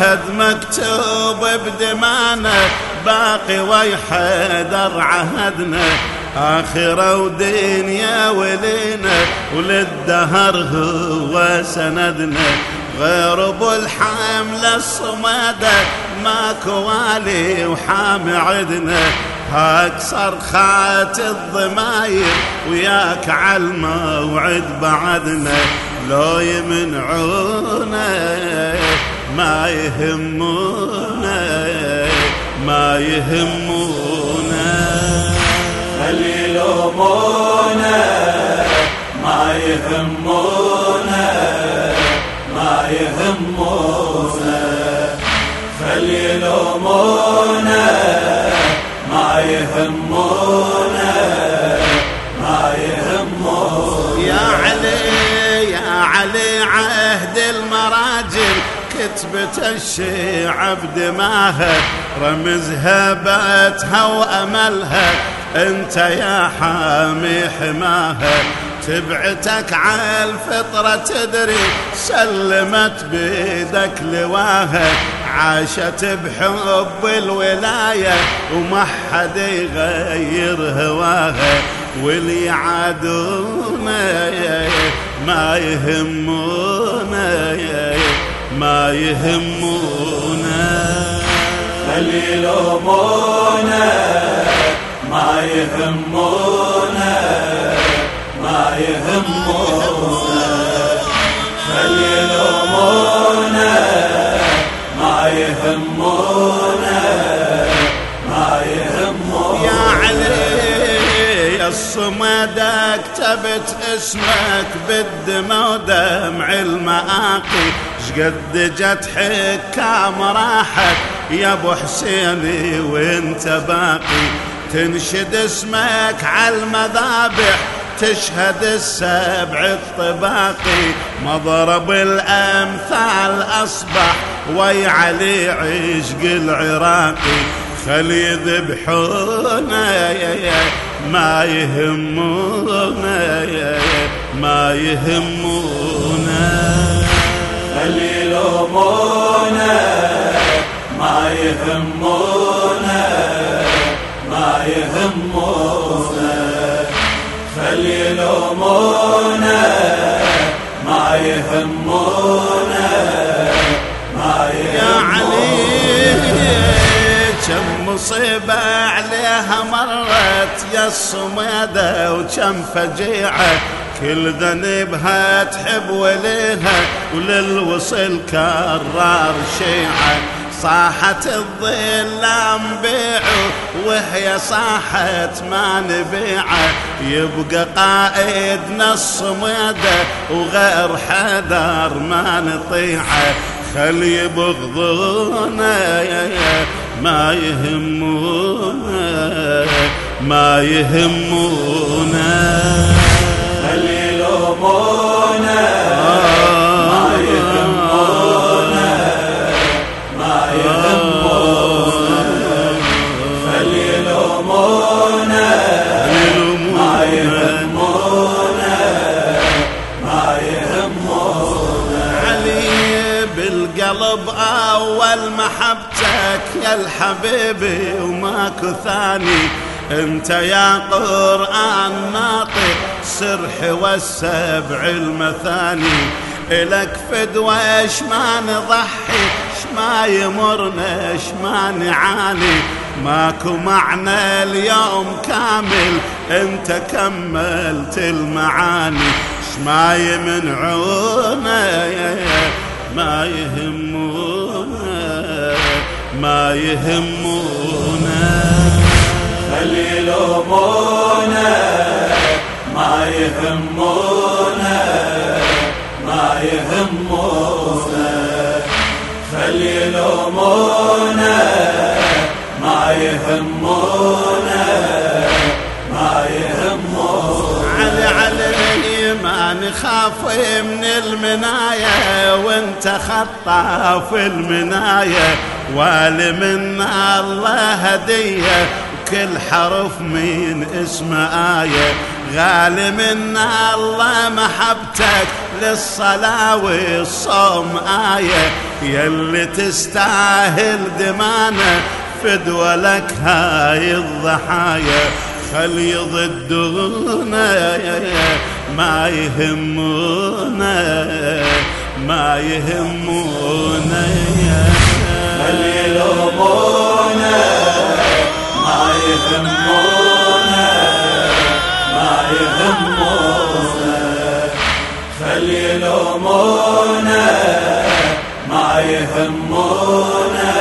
عهد مكتوب بدمانا باقي ويحدر عهدنا. آخرة ودنيا ولينا وللدهر هو سندنا. غير أبو الحمل الصمادة ماكو والي وحام عدنا. هاك صرخات الضماير وياك عالموعد بعدنا. لو يمنعونا ما يهمونا ما يهمونا. خلي يلومونا ما يهمونا ما يهمونا. خلي يلومونا ما يهمونا ما يهمونا. يا علي يا علي عهد المراجل. كتبت الشيعة بدماها رمزها باتها وأملها. أنت يا حامي حماها تبعتك على الفطرة تدري سلمت بيدك لواها. عاشت بحب الولاية وما حد يغير هواها. واللي يعادونا ما يهمونا. ما يهمونا. خلي يلومونا ما يهمونا. ما يهمونا. خلي يلومونا ما يهمونا. ما يهمونا. يا علي الصمد كتبت اسمك بالدمى ودمع المآقي شقد جت حكام راحت. يا أبو حسيني وأنت باقي. تنشد اسمك على المذابح تشهد السبع الطباقي. مضرب الأمثال أصبح وي علي عشق العراقي. خلي يذبحونا ما يهمونا ما يهمونا. خلي يلومونا ما يهمونا ما يهمونا خلي يلومونا ما يهمونا ما يا علي يهمونا كم مصيبة عليها مرت يا الصميدة وكم فجيعة كل ذنبها تحب وليها وللوصل كرار شيعة. صاحت الظلام بيعه وهي صاحت ما نبيعه. يبقى قائدنا الصميدة وغير حذر ما نطيعه. خلي يبغضونا ما يهمونا ما يهمونا اول محبتك يا الحبيبي وماكو ثاني. انت يا قرآن ناطق سرح والسبع المثاني إلك فدوى ما نضحي اش ما يمرنا اش ما نعاني. ماكو معنى اليوم كامل انت كملت المعاني. اش ما يمنعونا ما يهمونا. ما يهمونا. خلي يلومونا يهمونا. ما يهمونا. خلي يلومونا ما يهمونا. ما يهمونا. علي علي ما نخاف من المناية وانت خطاف المناية والي من الله هدية كل حرف من اسم آية. غالي من الله محبتك للصلاة والصوم آية. يلي تستاهل دمانة فدوى لك هاي الضحايا. خلي ضدنا ما يهمونا ما يهمونا. يلومونا ما يهمونا ما يهمونا خلي يلومونا ما يهمونا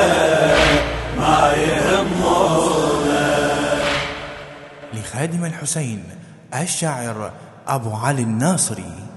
ما يهمونا لخادم الحسين الشاعر أبو علي الناصري.